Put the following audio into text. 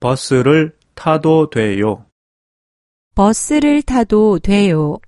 버스를 타도 돼요. 버스를 타도 돼요.